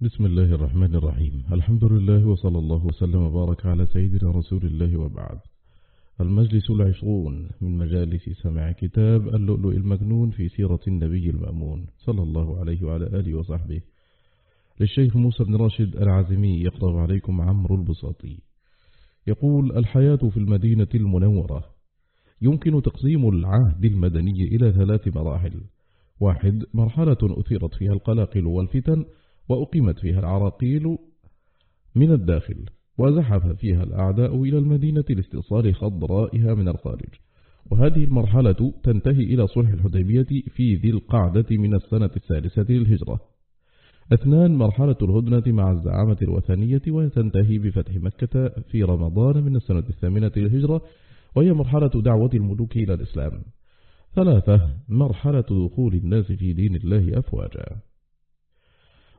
بسم الله الرحمن الرحيم. الحمد لله وصلى الله وسلم وبارك على سيدنا رسول الله وبعد. المجلس العشرون من مجالس سمع كتاب اللؤلؤ المكنون في سيرة النبي المأمون صلى الله عليه وعلى آله وصحبه. للشيخ موسى بن راشد العازمي يقرأ عليكم عمرو البساطي. يقول الحياة في المدينة المنورة. يمكن تقسيم العهد المدني إلى ثلاث مراحل. واحد مرحلة أثيرت فيها القلاقل والفتن. وأقيمت فيها العراقيل من الداخل وزحف فيها الأعداء إلى المدينة لاستئصال خضرائها من الخارج. وهذه المرحلة تنتهي إلى صلح الحديبية في ذي القعدة من السنة الثالثة للهجرة. اثنان مرحلة الهدنة مع الزعامة الوثنية وتنتهي بفتح مكة في رمضان من السنة الثامنة للهجرة وهي مرحلة دعوة الملوك إلى الإسلام. ثلاثة مرحلة دخول الناس في دين الله أفواجا.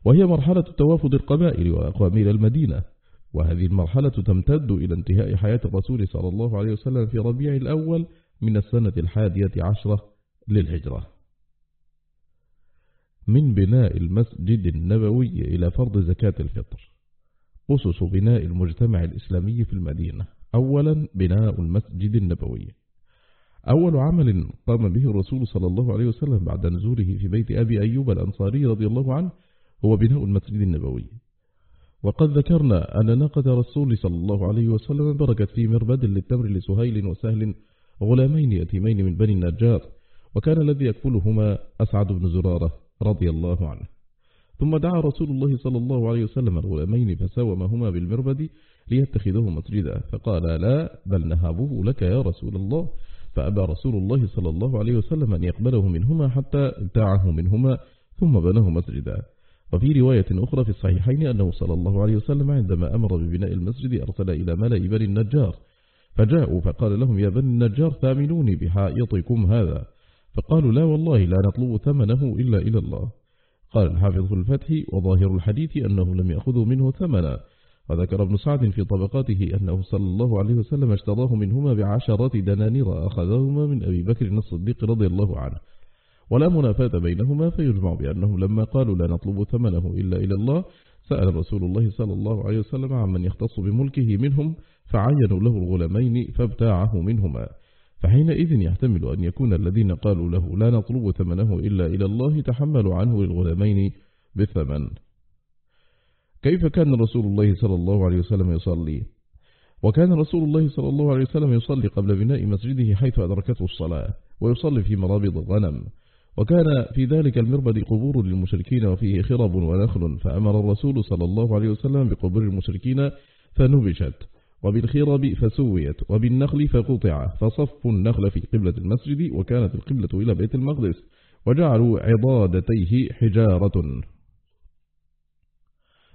وهي مرحلة توافد القبائل وأقوام إلى المدينة. وهذه المرحلة تمتد إلى انتهاء حياة الرسول صلى الله عليه وسلم في ربيع الأول من السنة الحادية عشرة للهجرة. من بناء المسجد النبوي إلى فرض زكاة الفطر. أسس بناء المجتمع الإسلامي في المدينة. أولا بناء المسجد النبوي. أول عمل قام به الرسول صلى الله عليه وسلم بعد نزوله في بيت أبي أيوب الأنصاري رضي الله عنه هو بناء المسجد النبوي. وقد ذكرنا أن ناقة رسول صلى الله عليه وسلم بركت في مربد للتمر لسهيل وسهل غلامين يتيمين من بني النجار وكان الذي يكفلهما أسعد بن زرارة رضي الله عنه. ثم دعا رسول الله صلى الله عليه وسلم الغلامين فساومهما بالمربد ليتخذه مسجدا فقال لا بل نهابه لك يا رسول الله. فأبى رسول الله صلى الله عليه وسلم أن يقبله منهما حتى ابتاعه منهما ثم بناه مسجدا. وفي رواية أخرى في الصحيحين أنه صلى الله عليه وسلم عندما أمر ببناء المسجد أرسل إلى ملأ بني النجار فجاءوا فقال لهم يا بني النجار ثامنوني بحائطكم هذا. فقالوا لا والله لا نطلب ثمنه إلا إلى الله. قال الحافظ في الفتح وظاهر الحديث أنه لم يأخذوا منه ثمنا. وذكر ابن سعد في طبقاته أنه صلى الله عليه وسلم اشتراه منهما بعشرات دنانير أخذهما من أبي بكر الصديق رضي الله عنه. ولا منافاة بينهما فيجمع بأنهم لما قالوا لا نطلب ثمنه إلا إلى الله سأل رسول الله صلى الله عليه وسلم عمن يختص بملكه منهم فعينوا له الغلامين فابتاعه منهما. فحينئذ يحتمل أن يكون الذين قالوا له لا نطلب ثمنه إلا إلى الله تحملوا عنه للغلامين بالثمن كيف كان رسول الله صلى الله عليه وسلم يصلي؟ وكان رسول الله صلى الله عليه وسلم يصلي قبل بناء مسجده حيث أدركته الصلاة ويصلي في مرابض الغنم. وكان في ذلك المربد قبور للمشركين وفيه خرب ونخل فأمر الرسول صلى الله عليه وسلم بقبور المشركين فنبشت وبالخرب فسويت وبالنخل فقطع فصفوا النخل في قبلة المسجد وكانت القبلة إلى بيت المقدس وجعلوا عضادتيه حجارة.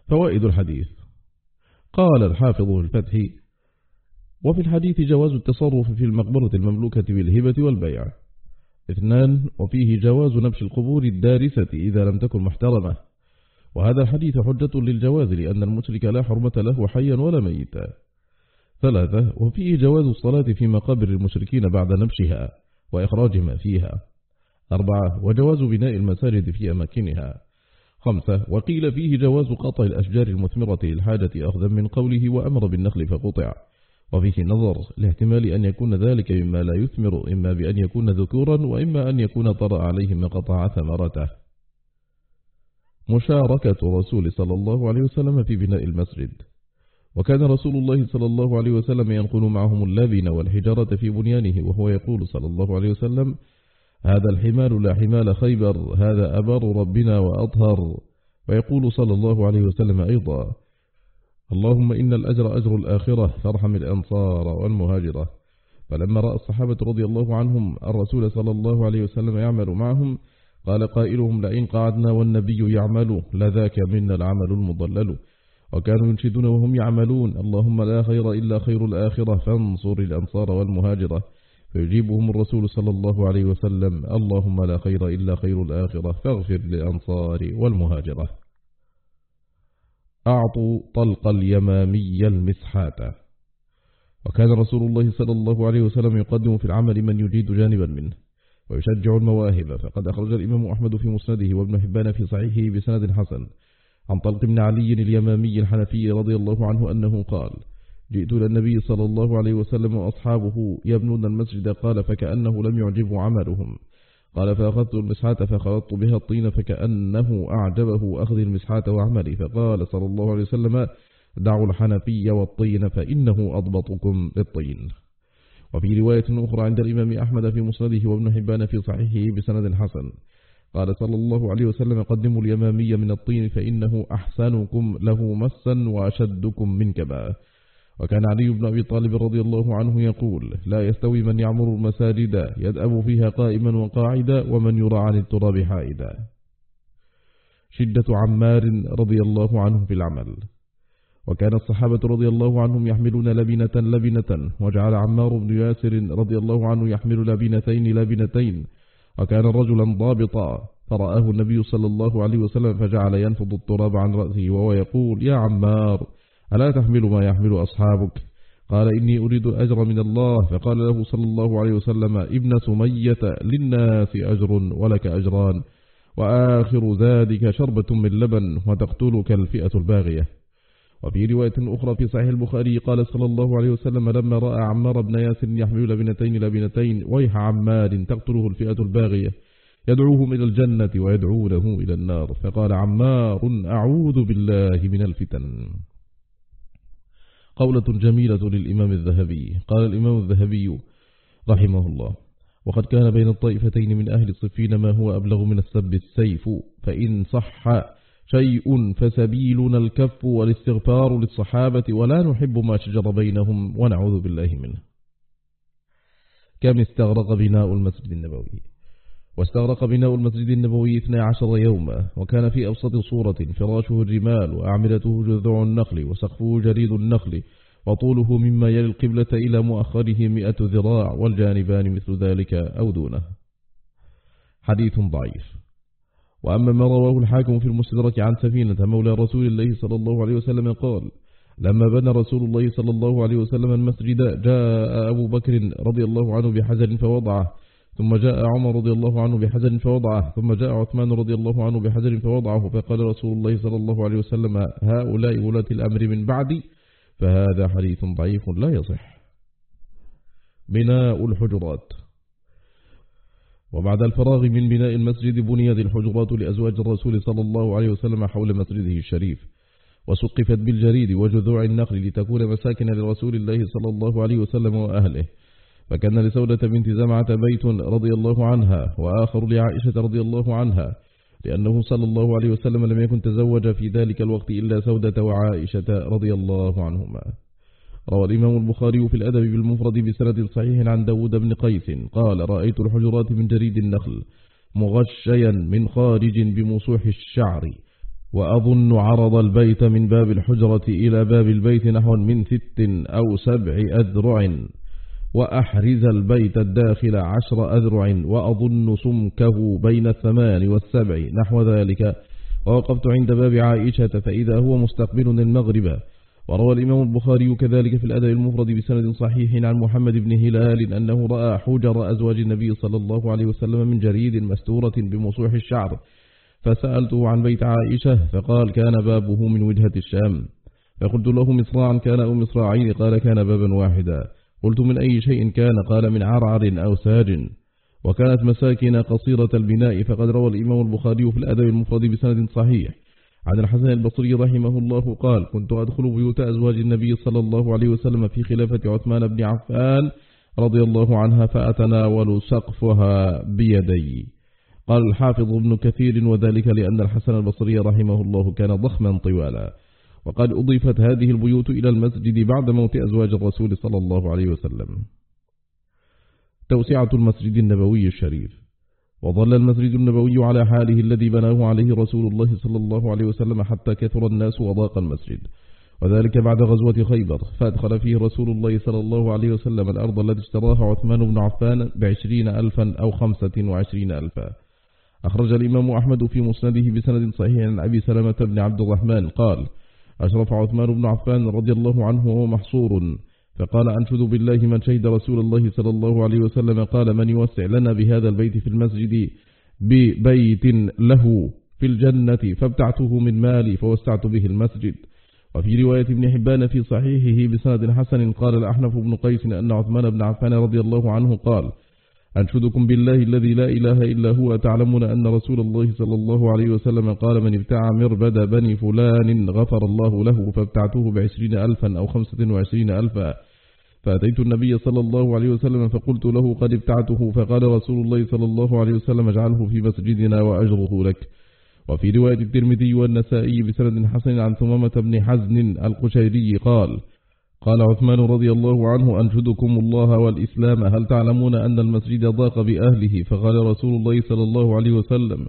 فوائد الحديث قال الحافظ الفتح وفي الحديث جواز التصرف في المقبرة المملوكة بالهبة والبيع. اثنان وفيه جواز نبش القبور الدارسة إذا لم تكن محترمة. وهذا الحديث حجة للجواز لأن المشرك لا حرمة له حيا ولا ميتا. ثلاثة وفيه جواز الصلاة في مقابر المشركين بعد نبشها وإخراج ما فيها. أربعة وجواز بناء المساجد في أماكنها. خمسة وقيل فيه جواز قطع الأشجار المثمرة للحاجة أخذا من قوله وأمر بالنخل فقطع. وفيه نظر لاحتمال أن يكون ذلك مما لا يثمر إما بأن يكون ذكورا وإما أن يكون طرأ عليه ما قطع ثمرته. مشاركة رسول صلى الله عليه وسلم في بناء المسجد. وكان رسول الله صلى الله عليه وسلم ينقل معهم اللبن والحجارة في بنيانه وهو يقول صلى الله عليه وسلم هذا الحمال لا حمال خيبر هذا أبر ربنا وأطهر. ويقول صلى الله عليه وسلم أيضا اللهم إن الأجر أجر الآخرة فارحم الأنصار والمهاجرة. فلما رأى الصحابة رضي الله عنهم الرسول صلى الله عليه وسلم يعمل معهم قال قائلهم لئن قعدنا والنبي يعمل لذاك منا العمل المضلل. وكانوا ينشدون وهم يعملون. اللهم لا خير إلا خير الآخرة فانصر الأنصار والمهاجرة. فيجيبهم الرسول صلى الله عليه وسلم اللهم لا خير إلا خير الآخرة فاغفر للأنصار والمهاجرة. أعطوا طلق اليمامي المسحات. وكان رسول الله صلى الله عليه وسلم يقدم في العمل من يجيد جانبا منه ويشجع المواهب. فقد أخرج الإمام أحمد في مسنده وابن حبان في صحيحه بسند حسن عن طلق بن علي اليمامي الحنفي رضي الله عنه أنه قال جئت إلى النبي صلى الله عليه وسلم وأصحابه يبنون المسجد. قال فكأنه لم يعجب عملهم. قال فأخذت المسحات فخلطت بها الطين فكأنه أعجبه أخذ المسحات وعملي فقال صلى الله عليه وسلم دعوا الحنفي والطين فإنه أضبطكم للطين. وفي رواية أخرى عند الإمام أحمد في مسنده وابن حبان في صحيحه بسند حسن. قال صلى الله عليه وسلم قدموا اليمامي من الطين فإنه أحسنكم له مسا وأشدكم من كبا. وكان علي بن أبي طالب رضي الله عنه يقول لا يستوي من يعمر المساجد يدأب فيها قائما وقاعدا ومن يرى عن التراب حائدا. شدة عمار رضي الله عنه في العمل. وكان الصحابة رضي الله عنهم يحملون لبنة لبنة وجعل عمار بن ياسر رضي الله عنه يحمل لبنتين لبنتين. وكان رجلا ضابطا فرآه النبي صلى الله عليه وسلم فجعل ينفض التراب عن رأسه وهو يقول يا عمار ألا تحمل ما يحمل أصحابك؟ قال إني أريد الأجر من الله. فقال له صلى الله عليه وسلم ابن سمية للناس أجر ولك أجران وآخر ذلك شربة من لبن وتقتلك الفئة الباغية. وفي رواية أخرى في صحيح البخاري قال صلى الله عليه وسلم لما رأى عمار بن ياسر يحمل لبنتين لبنتين ويح عمار تقتله الفئة الباغية يدعوهم إلى الجنة ويدعونه إلى النار. فقال عمار أعوذ بالله من الفتن. قولة جميلة للإمام الذهبي. قال الإمام الذهبي رحمه الله وقد كان بين الطائفتين من أهل الصفين ما هو أبلغ من السب السيف فإن صح شيء فسبيلنا الكف والاستغفار للصحابة ولا نحب ما شجر بينهم ونعوذ بالله منه. كم استغرق بناء المسجد النبوي؟ واستغرق بناء المسجد النبوي 12 يوما وكان في أوسط صورة فراشه الرمال وأعمدته جذوع النخل وسقفه جريد النخل وطوله مما يلي القبلة إلى مؤخره مئة ذراع والجانبان مثل ذلك أو دونه. حديث ضعيف. وأما ما رواه الحاكم في المستدرك عن سفينة مولى رسول الله صلى الله عليه وسلم قال لما بنى رسول الله صلى الله عليه وسلم المسجد جاء أبو بكر رضي الله عنه بحجر فوضعه ثم جاء عمر رضي الله عنه بحجر فوضعه. ثم جاء عثمان رضي الله عنه بحجر فوضعه. فقال رسول الله صلى الله عليه وسلم هؤلاء ولاة الأمر من بعدي. فهذا حديث ضعيف لا يصح. بناء الحجرات. وبعد الفراغ من بناء المسجد بنيت الحجرات لأزواج الرسول صلى الله عليه وسلم حول مسجده الشريف. وسقفت بالجريد وجذوع النخل لتكون مساكن لرسول الله صلى الله عليه وسلم وأهله. فكان لسودة بنت زمعة بيت رضي الله عنها وآخر لعائشة رضي الله عنها لأنه صلى الله عليه وسلم لم يكن تزوج في ذلك الوقت إلا سودة وعائشة رضي الله عنهما. روى الإمام البخاري في الأدب بالمفرد بسند صحيح عن داود بن قيس قال رأيت الحجرات من جريد النخل مغشيا من خارج بمصوح الشعر وأظن عرض البيت من باب الحجرة إلى باب البيت نحو من ست أو سبع أذرع وأحرز البيت الداخل عشر أذرع وأظن سمكه بين الثمان والسبع نحو ذلك. ووقفت عند باب عائشة فإذا هو مستقبل المغرب وروى الإمام البخاري كذلك في الأدب المفرد بسند صحيح عن محمد بن هلال أنه رأى حجر أزواج النبي صلى الله عليه وسلم من جريد مستورة بمصوح الشعر. فسألته عن بيت عائشة فقال كان بابه من وجهة الشام فقلت له مصراعا كان أو مصراعين؟ قال كان بابا واحدا قلت من أي شيء كان؟ قال من عرعر أو ساج. وكانت مساكن قصيرة البناء فقد روى الإمام البخاري في الأدب المفرد بسند صحيح. عن الحسن البصري رحمه الله قال كنت أدخل بيوت أزواج النبي صلى الله عليه وسلم في خلافة عثمان بن عفان رضي الله عنها فأتناول سقفها بيدي. قال الحافظ ابن كثير وذلك لأن الحسن البصري رحمه الله كان ضخما طوالا. وقد أضيفت هذه البيوت إلى المسجد بعد موت أزواج الرسول صلى الله عليه وسلم. توسعة المسجد النبوي الشريف. وظل المسجد النبوي على حاله الذي بناه عليه رسول الله صلى الله عليه وسلم حتى كثر الناس وضاق المسجد. وذلك بعد غزوة خيبر فأدخل فيه رسول الله صلى الله عليه وسلم الأرض التي اشتراها عثمان بن عفان بعشرين ألفا أو خمسة وعشرين ألفا. أخرج الإمام أحمد في مسنده بسند صحيح عن أبي سلمة بن عبد الرحمن قال أشرف عثمان بن عفان رضي الله عنه وهو محصور. فقال أنشد بالله من شهد رسول الله صلى الله عليه وسلم. قال من يوسع لنا بهذا البيت في المسجد ببيت له في الجنة فابتعته من مالي فوسعت به المسجد. وفي رواية ابن حبان في صحيحه بسند حسن قال الأحنف بن قيس أن عثمان بن عفان رضي الله عنه قال أنشدكم بالله الذي لا إله إلا هو تعلمون أن رسول الله صلى الله عليه وسلم قال من ابتاع مربد بني فلان غفر الله له فابتعته بعشرين ألفا أو خمسة وعشرين ألفا. فأتيت النبي صلى الله عليه وسلم فقلت له قد ابتعته فقال رسول الله صلى الله عليه وسلم اجعله في مسجدنا وأجره لك. وفي رواية الترمذي والنسائي بسند حسن عن ثمامة بن حزن القشيري قال قال عثمان رضي الله عنه أنشدكم الله والإسلام. هل تعلمون أن المسجد ضاق بأهله؟ فقال رسول الله صلى الله عليه وسلم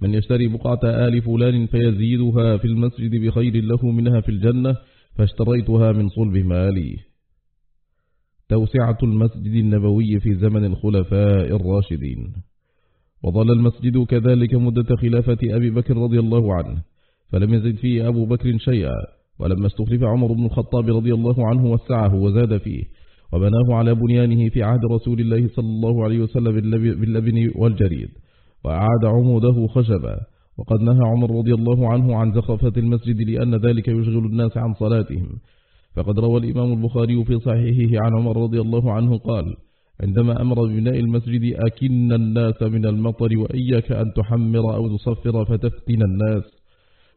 من يشتري بقعة آل فلان فيزيدها في المسجد بخير له منها في الجنة فاشتريتها من صلب مالي. توسعة المسجد النبوي في زمن الخلفاء الراشدين. وظل المسجد كذلك مدة خلافة أبي بكر رضي الله عنه فلم يزد فيه أبو بكر شيئا. ولما استخلف عمر بن الخطاب رضي الله عنه وسعه وزاد فيه وبناه على بنيانه في عهد رسول الله صلى الله عليه وسلم باللبن والجريد وأعاد عموده خشبا وقد نهى عمر رضي الله عنه عن زخفة المسجد لأن ذلك يشغل الناس عن صلاتهم. فقد روى الإمام البخاري في صحيحه عن عمر رضي الله عنه قال عندما أمر ببناء المسجد أكن الناس من المطر وإياك أن تحمر أو تصفر فتفتن الناس.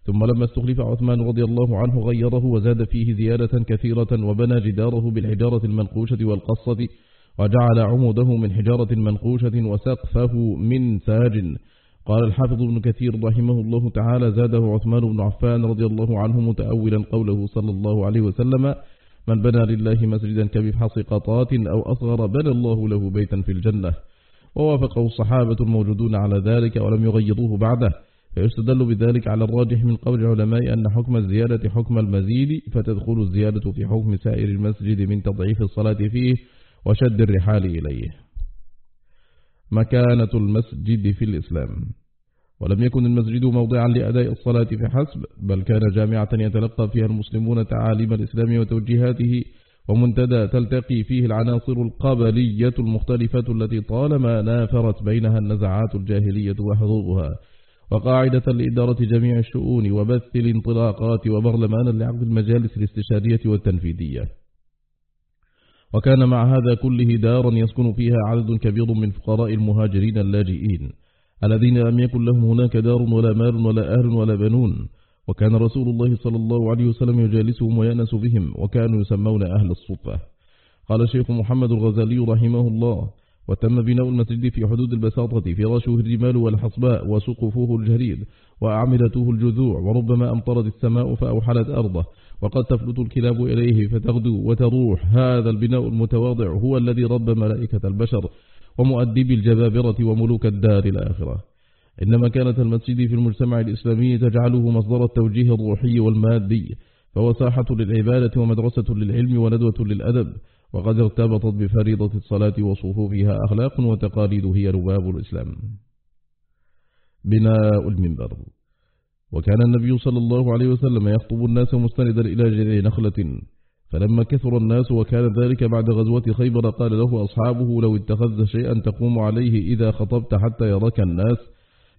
ثم لما استخلف عثمان رضي الله عنه غيره وزاد فيه زيادة كثيرة وبنى جداره بالحجارة المنقوشة والقصة وجعل عموده من حجارة منقوشة وسقفه من ساج. قال الحافظ ابن كثير رحمه الله تعالى زاده عثمان بن عفان رضي الله عنه متأولا قوله صلى الله عليه وسلم من بنى لله مسجدا كبفحص قطات أو أصغر بنى الله له بيتا في الجنة ووافقه الصحابة الموجودون على ذلك ولم يغيروه بعده. فيستدل بذلك على الراجح من قول العلماء أن حكم الزيادة حكم المزيد فتدخل الزيادة في حكم سائر المسجد من تضعيف الصلاة فيه وشد الرحال إليه. مكانة المسجد في الإسلام. ولم يكن المسجد موضعا لأداء الصلاة فحسب بل كان جامعة يتلقى فيها المسلمون تعاليم الإسلام وتوجيهاته ومنتدى تلتقي فيه العناصر القبلية المختلفة التي طالما نافرت بينها النزعات الجاهلية وحظوظها. وقاعدة لإدارة جميع الشؤون وبث الانطلاقات وبرلمانا لعقد المجالس الاستشارية والتنفيذية. وكان مع هذا كله دارا يسكن فيها عدد كبير من فقراء المهاجرين اللاجئين الذين لم يكن لهم هناك دار ولا مال ولا أهل ولا بنون. وكان رسول الله صلى الله عليه وسلم يجالسهم ويأنس بهم وكانوا يسمون أهل الصفة. قال الشيخ محمد الغزالي رحمه الله وتم بناء المسجد في حدود البساطة فراشه الرمال والحصباء وسقفه الجريد وأعمدته الجذوع وربما أمطرت السماء فأوحلت أرضه وقد تفلت الكلاب إليه فتغدو وتروح. هذا البناء المتواضع هو الذي رب ملائكة البشر ومؤدب الجبابرة وملوك الدار الآخرة. إن مكانة المسجد في المجتمع الإسلامي تجعله مصدر التوجيه الروحي والمادي فهو ساحة للعبادة ومدرسة للعلم وندوة للأدب. وقد ارتبطت بفريضة الصلاة وصفوفها أخلاق وتقاليد هي رباب الإسلام. بناء المنبر. وكان النبي صلى الله عليه وسلم يخطب الناس مستندا إلى جذع نخلة. فلما كثر الناس وكان ذلك بعد غزوة خيبر قال له أصحابه لو اتخذت شيئا تقوم عليه إذا خطبت حتى يراك الناس.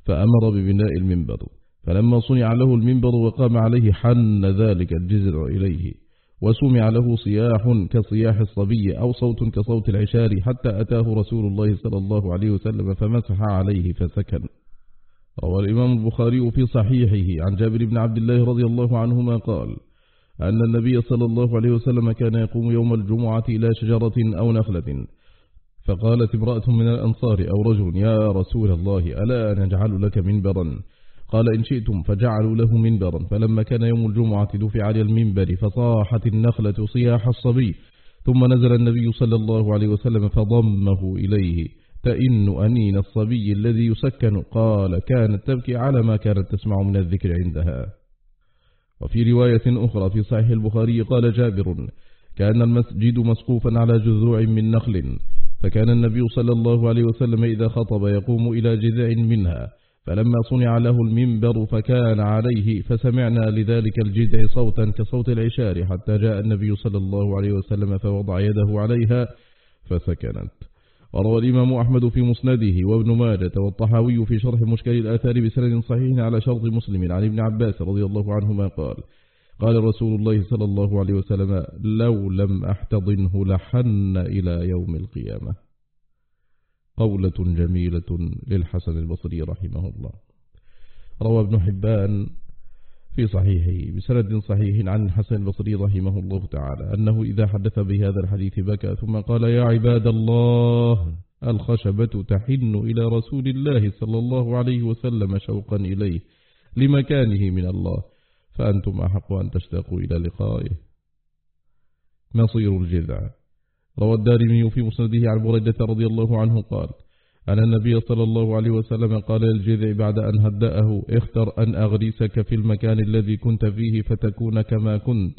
فأمر ببناء المنبر. فلما صنع له المنبر وقام عليه حن ذلك الجزر إليه. وسمع له صياح كصياح الصبي أو صوت كصوت العشار حتى أتاه رسول الله صلى الله عليه وسلم فمسح عليه فسكن. روى الإمام البخاري في صحيحه. عن جابر بن عبد الله رضي الله عنهما قال أن النبي صلى الله عليه وسلم كان يقوم يوم الجمعة إلى شجرة أو نخلة. فقالت امرأة من الأنصار أو رجل يا رسول الله ألا نجعل لك منبرا؟ قال إن شئتم فجعلوا له منبرا فلما كان يوم الجمعة دفع على المنبر فصاحت النخلة صياح الصبي ثم نزل النبي صلى الله عليه وسلم فضمه إليه تئن أنين الصبي الذي يسكن قال كانت تبكي على ما كانت تسمع من الذكر عندها. وفي رواية أخرى في صحيح البخاري قال جابر كان المسجد مسقوفا على جذوع من نخل فكان النبي صلى الله عليه وسلم إذا خطب يقوم إلى جذع منها فلما صنع له المنبر فكان عليه فسمعنا لذلك الجذع صوتا كصوت العشار حتى جاء النبي صلى الله عليه وسلم فوضع يده عليها فسكنت. وروى الإمام أحمد في مسنده وابن ماجة والطحاوي في شرح مشكل الآثار بسند صحيح على شرط مسلم عن ابن عباس رضي الله عنهما قال قال رسول الله صلى الله عليه وسلم لو لم أحتضنه لحن إلى يوم القيامة. قولة جميلة للحسن البصري رحمه الله. روى ابن حبان في صحيحه بسند صحيح عن الحسن البصري رحمه الله تعالى أنه إذا حدث بهذا الحديث بكى ثم قال يا عباد الله الخشبة تحن إلى رسول الله صلى الله عليه وسلم شوقا إليه لمكانه من الله فأنتم أحق أن تشتاقوا إلى لقائه. مصير الجذع. روى الدارمي في مسنده عن بريدة رضي الله عنه قال أن النبي صلى الله عليه وسلم قال للجذع بعد أن هدأه اختر أن أغرسك في المكان الذي كنت فيه فتكون كما كنت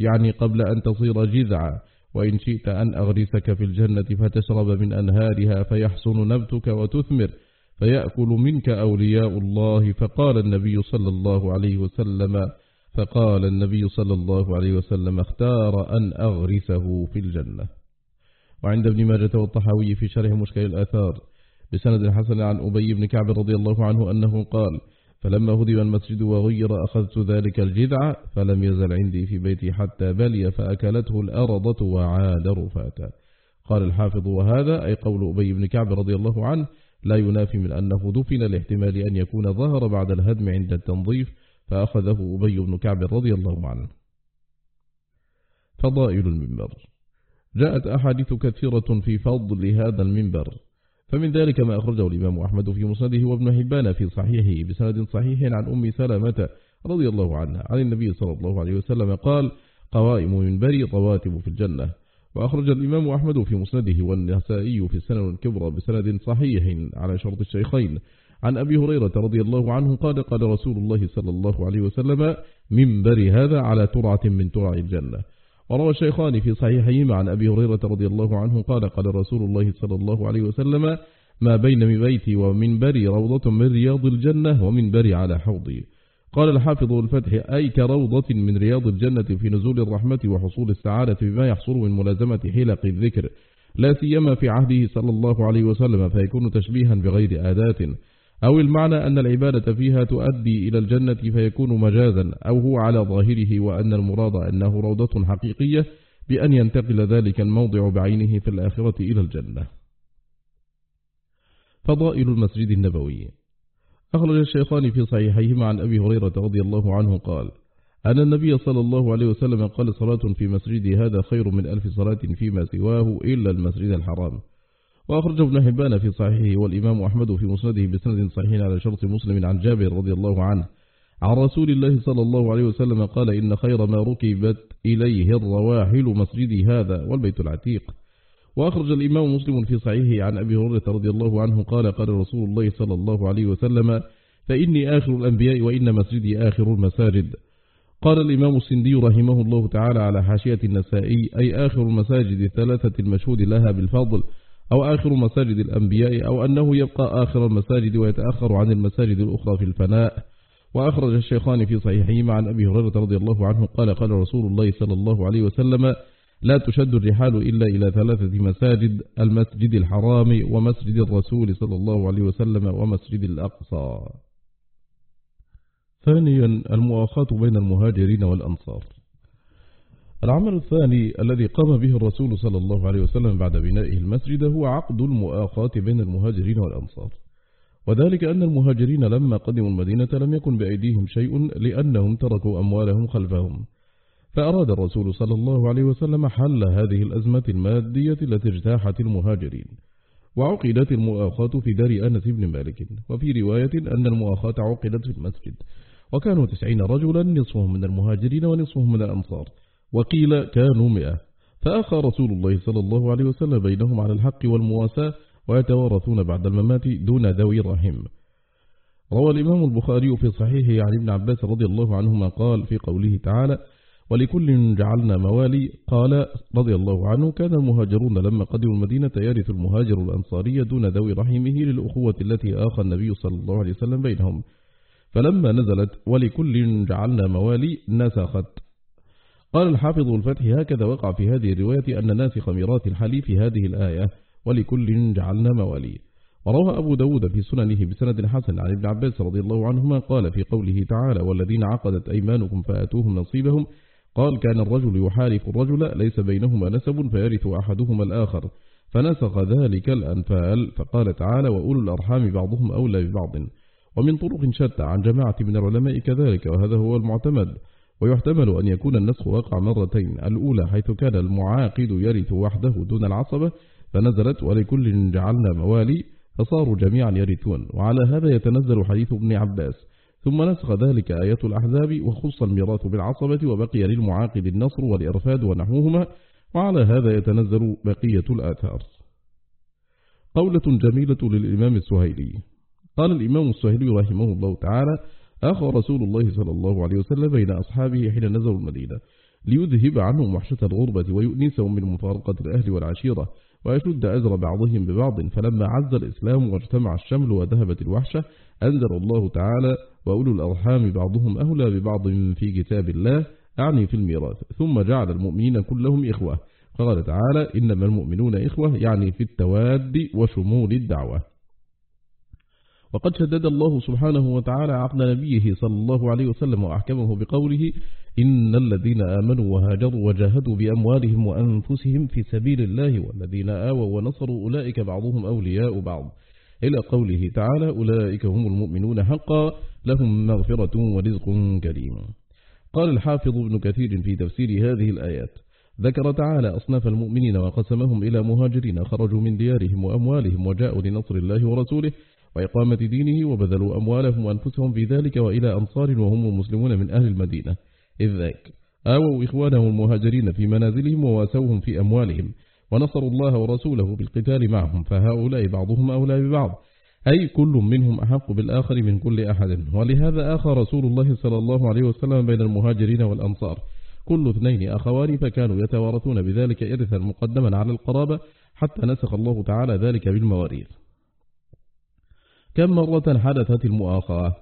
يعني قبل أن تصير جذعا وإن شئت أن أغرسك في الجنة فتشرب من أنهارها فيحسن نبتك وتثمر فيأكل منك أولياء الله. فقال النبي صلى الله عليه وسلم فقال النبي صلى الله عليه وسلم اختار أن أغرسه في الجنة. وعند ابن ماجة والطحاوي في شرح مشكل الآثار بسند حسن عن أبي بن كعب رضي الله عنه أنه قال فلما هدم المسجد وغير أخذت ذلك الجذع فلم يزل عندي في بيتي حتى بلي فأكلته الأرضة وعاد رفاتا. قال الحافظ وهذا أي قول أبي بن كعب رضي الله عنه لا ينافي من أنه دفن لاحتمال أن يكون ظهر بعد الهدم عند التنظيف فأخذه أبي بن كعب رضي الله عنه. فضائل المنبر. جاءت أحاديث كثيرة في فضل هذا المنبر. فمن ذلك ما أخرجه الإمام أحمد في مسنده وابن حبان في صحيحه بسند صحيح عن أم سلمة رضي الله عنها عن النبي صلى الله عليه وسلم قال قوائم منبري طواتب في الجنة. وأخرج الإمام أحمد في مسنده والنسائي في السنن الكبرى بسند صحيح على شرط الشيخين. عن أبي هريرة رضي الله عنه قال قال رسول الله صلى الله عليه وسلم منبر هذا على ترعة من ترع الجنة. وروى الشيخان في صحيحهما عن أبي هريرة رضي الله عنه قال قال رسول الله صلى الله عليه وسلم ما بين بيتي ومنبري روضة من رياض الجنة ومنبري على حوضي. قال الحافظ الفتح أي كروضة من رياض الجنة في نزول الرحمة وحصول السعادة بما يحصل من ملازمة حلق الذكر. لا سيما في عهده صلى الله عليه وسلم فيكون تشبيها بغير آدات أو المعنى أن العبادة فيها تؤدي إلى الجنة فيكون مجازا أو هو على ظاهره وأن المراد أنه روضة حقيقية بأن ينتقل ذلك الموضع بعينه في الآخرة إلى الجنة. فضائل المسجد النبوي. أخرج الشيخان في صحيحيهما عن أبي هريرة رضي الله عنه قال أن النبي صلى الله عليه وسلم قال صلاة في مسجدي هذا خير من ألف صلاة فيما سواه إلا المسجد الحرام. وأخرج ابن حبان في صحيحه والإمام أحمد في مسنده بسند صحيح على شرط مسلم عن جابر رضي الله عنه. عن رسول الله صلى الله عليه وسلم قال إن خير ما ركبت إليه الرواحل مسجدي هذا والبيت العتيق. وأخرج الإمام مسلم في صحيحه عن أبي هريرة رضي الله عنه قال قال رسول الله صلى الله عليه وسلم فإني آخر الأنبياء وإن مسجدي آخر المساجد. قال الإمام السندي رحمه الله تعالى على حاشية النسائي أي آخر المساجد الثلاثة المشهود لها بالفضل أو آخر مساجد الأنبياء أو أنه يبقى آخر المساجد ويتأخر عن المساجد الأخرى في الفناء. وأخرج الشيخان في صحيحهما عن أبي هريرة رضي الله عنه قال قال رسول الله صلى الله عليه وسلم لا تشد الرحال إلا إلى ثلاثة مساجد المسجد الحرام ومسجد الرسول صلى الله عليه وسلم ومسجد الأقصى. ثانيا المؤاخاة بين المهاجرين والأنصار. العمل الثاني الذي قام به الرسول صلى الله عليه وسلم بعد بنائه المسجد هو عقد المؤاخاة بين المهاجرين والأنصار. وذلك أن المهاجرين لما قدموا المدينة لم يكن بأيديهم شيء لأنهم تركوا أموالهم خلفهم. فأراد الرسول صلى الله عليه وسلم حل هذه الأزمة المادية التي اجتاحت المهاجرين. وعقدت المؤاخاة في دار أنس بن مالك. وفي رواية أن المؤاخاة عقدت في المسجد. وكانوا تسعين رجلا نصفهم من المهاجرين ونصفهم من الأنصار. وقيل كانوا مئة. فأخى رسول الله صلى الله عليه وسلم بينهم على الحق والمواساة ويتوارثون بعد الممات دون ذوي الرحم روى الإمام البخاري في صحيحه عن ابن عباس رضي الله عنهما قال في قوله تعالى ولكل جعلنا موالي قال رضي الله عنه كان المهاجرون لما قدموا المدينة يرث المهاجر الأنصاري دون ذوي رحمه للأخوة التي آخى النبي صلى الله عليه وسلم بينهم. فلما نزلت ولكل جعلنا موالي نسخت. قال الحافظ الفتح هكذا وقع في هذه الرواية أن ناسخ ميراث الحليف هذه الآية ولكل جعلنا موالي وروى أبو داود في سننه بسند حسن عن ابن عباس رضي الله عنهما قال في قوله تعالى والذين عقدت أيمانكم فآتوهم نصيبهم. قال كان الرجل يحارف الرجل ليس بينهما نسب فيرث أحدهما الآخر. فنسخ ذلك الأنفال فقال تعالى وأولو الأرحام بعضهم أولى ببعض. ومن طرق شتى عن جماعة من العلماء كذلك وهذا هو المعتمد. ويحتمل أن يكون النسخ وقع مرتين. الأولى حيث كان المعاقد يرث وحده دون العصبة فنزلت ولكل جعلنا موالي فصاروا جميعا يرثون. وعلى هذا يتنزل حديث ابن عباس. ثم نسخ ذلك آية الأحزاب وخص الميراث بالعصبة وبقي للمعاقد النصر والإرفاد ونحوهما. وعلى هذا يتنزل بقية الآثار. قولة جميلة للإمام السهيلي. قال الإمام السهيلي رحمه الله تعالى أخى رسول الله صلى الله عليه وسلم بين أصحابه حين نزلوا المدينة ليذهب عنهم وحشة الغربة ويؤنسهم من مفارقة الأهل والعشيرة ويشد أزر بعضهم ببعض فلما عز الإسلام واجتمع الشمل وذهبت الوحشة أنزل الله تعالى وأولو الأرحام بعضهم أهلا ببعض في كتاب الله أعني في الميراث ثم جعل المؤمنين كلهم إخوة قال تعالى إنما المؤمنون إخوة يعني في التواد وشمول الدعوة. وقد شدد الله سبحانه وتعالى عقد نبيه صلى الله عليه وسلم وأحكمه بقوله إن الذين آمنوا وهاجروا وجاهدوا بأموالهم وأنفسهم في سبيل الله والذين آووا ونصروا أولئك بعضهم أولياء بعض. إلى قوله تعالى أولئك هم المؤمنون حقا لهم مغفرة ورزق كريم. قال الحافظ ابن كثير في تفسير هذه الآيات ذكر تعالى أصناف المؤمنين وقسمهم إلى مهاجرين خرجوا من ديارهم وأموالهم وجاءوا لنصر الله ورسوله وإقامة دينه وبذلوا أموالهم وأنفسهم في ذلك وإلى أنصار وهم المسلمون من أهل المدينة. إذ ذاك. آووا إخوانهم المهاجرين في منازلهم وواسوهم في أموالهم. ونصروا الله ورسوله بالقتال معهم. فهؤلاء بعضهم أولى ببعض. أي كل منهم أحق بالآخر من كل أحد. ولهذا آخى رسول الله صلى الله عليه وسلم بين المهاجرين والأنصار. كل اثنين أخوان فكانوا يتوارثون بذلك إرثا مقدما على القرابة حتى نسخ الله تعالى ذلك بالمواريث. كم مرة حدثت المؤاخاة؟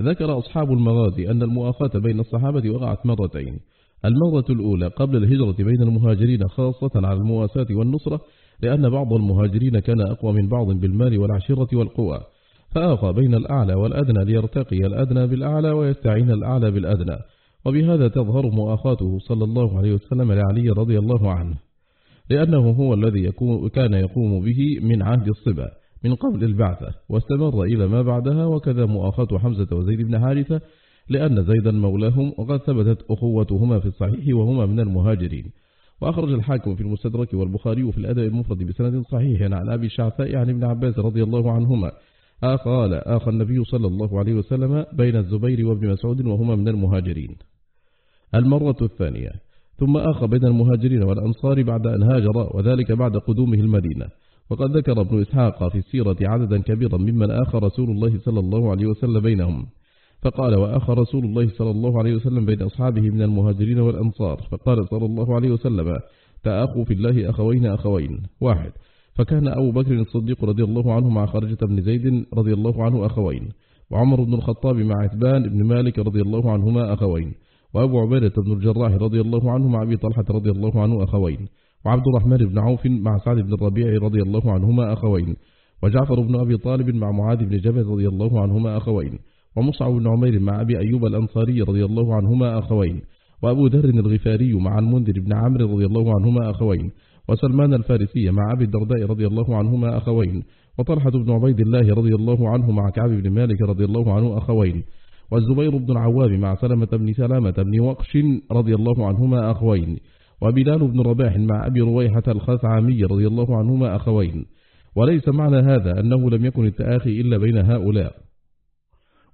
ذكر أصحاب المغازي أن المؤاخاة بين الصحابة وقعت مرتين. المرة الأولى قبل الهجرة بين المهاجرين خاصة على المواساة والنصرة لأن بعض المهاجرين كان أقوى من بعض بالمال والعشرة والقوى. فآخى بين الأعلى والأدنى ليرتقي الأدنى بالأعلى ويستعين الأعلى بالأدنى. وبهذا تظهر مؤاخاته صلى الله عليه وسلم لعلي رضي الله عنه. لأنه هو الذي يكون كان يقوم به من عهد الصبا. من قبل البعثة واستمر إلى ما بعدها وكذا مؤاخاة حمزة وزيد بن حارثة لأن زيدا مولاهم وقد ثبتت أخوتهما في الصحيح وهما من المهاجرين. وأخرج الحاكم في المستدرك والبخاري في الأدب المفرد بسند صحيح عن أبي الشعثاء عن ابن عباس رضي الله عنهما. قال آخى النبي صلى الله عليه وسلم بين الزبير وابن مسعود وهما من المهاجرين. المرة الثانية ثم آخى بين المهاجرين والأنصار بعد أن هاجر وذلك بعد قدومه المدينة. وقد ذكر ابن إسحاق في السيرة عددا كبيرا ممن آخى رسول الله صلى الله عليه وسلم بينهم. فقال وآخى رسول الله صلى الله عليه وسلم بين أصحابه من المهاجرين والأنصار. فقال صلى الله عليه وسلم تأخوا في الله أخوين أخوين. واحد. فكان أبو بكر الصديق رضي الله عنه مع خرجة بن زيد رضي الله عنه أخوين وعمر بن الخطاب مع عتبان بن مالك رضي الله عنهما أخوين وأبو عبيدة بن الجراح رضي الله عنه مع أبي طلحة رضي الله عنه أخوين. وعبد الرحمن بن عوف مع سعد بن الربيع رضي الله عنهما أخوين وجعفر بن أبي طالب مع معاذ بن جبل رضي الله عنهما أخوين ومصعب بن عمير مع أبي أيوب الأنصاري رضي الله عنهما أخوين وأبو ذر الغفاري مع المنذر بن عمرو رضي الله عنهما أخوين وسلمان الفارسي مع أبي الدرداء رضي الله عنهما أخوين وطلحة بن عبيد الله رضي الله عنه مع كعب بن مالك رضي الله عنه أخوين والزبير بن العوام مع سلمة بن سلامة بن وقش رضي الله عنهما أخوين. وبلال بن رباح مع أبي رويحة الخثعامي رضي الله عنهما أخوين. وليس معنى هذا أنه لم يكن التآخي إلا بين هؤلاء.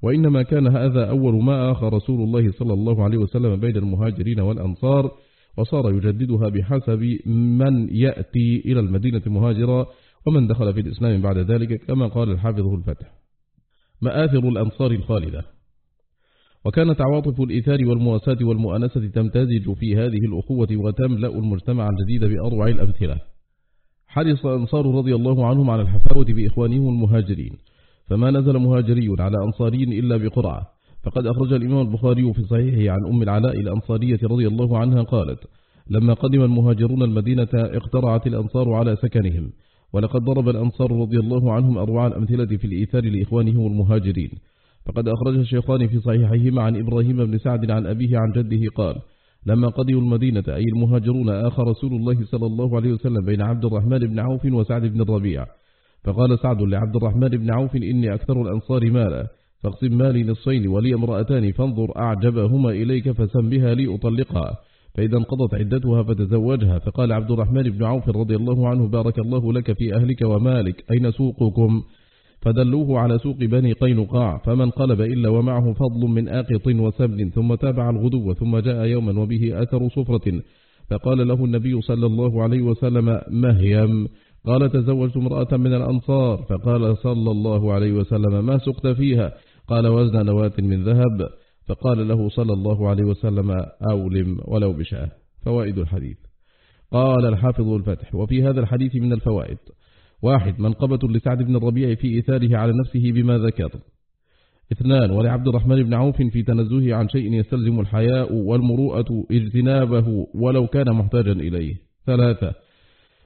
وإنما كان هذا أول ما آخى رسول الله صلى الله عليه وسلم بين المهاجرين والأنصار وصار يجددها بحسب من يأتي إلى المدينة مهاجرا ومن دخل في الإسلام بعد ذلك كما قال الحافظ الفتح. مآثر الأنصار الخالدة. وكانت عواطف الإثار والمواساة والمؤانسة تمتزج في هذه الأخوة وتملأ المجتمع الجديد بأروع الأمثلة. حرص أنصار رضي الله عنهم على الحفاوة بإخوانهم المهاجرين. فما نزل مهاجري على أنصاري إلا بقرعة. فقد أخرج الإمام البخاري في صحيحه عن أم العلاء الأنصارية رضي الله عنها قالت لما قدم المهاجرون المدينة اقترعت الأنصار على سكنهم. ولقد ضرب الأنصار رضي الله عنهم أروع الأمثلة في الإيثار لإخوانهم المهاجرين. فقد أخرج الشيخان في صحيحيهما عن إبراهيم بن سعد عن أبيه عن جده قال لما قدموا المدينة أي المهاجرون آخى رسول الله صلى الله عليه وسلم بين عبد الرحمن بن عوف وسعد بن الربيع. فقال سعد لعبد الرحمن بن عوف إني أكثر الأنصار مالا فاقسم مالي نصفين ولي امرأتان فانظر أعجبهما إليك فسم بها لي أطلقها. فإذا انقضت عدتها فتزوجها. فقال عبد الرحمن بن عوف رضي الله عنه بارك الله لك في أهلك ومالك أين سوقكم؟ فدلوه على سوق بني قينقاع فمن قلب إلا ومعه فضل من آقط وسمن ثم تابع الغدو ثم جاء يوما وبه أثر صفرة. فقال له النبي صلى الله عليه وسلم مهيم؟ قال تزوجت امرأة من الأنصار. فقال صلى الله عليه وسلم ما سقت فيها؟ قال وزن نواة من ذهب. فقال له صلى الله عليه وسلم أولم ولو بشاه فوائد الحديث. قال الحافظ الفتح وفي هذا الحديث من الفوائد واحد منقبة لسعد بن الربيع في إثاره على نفسه بما ذكر. اثنان ولعبد الرحمن بن عوف في تنزهه عن شيء يستلزم الحياء والمروءة اجتنابه ولو كان محتاجا إليه. ثلاثة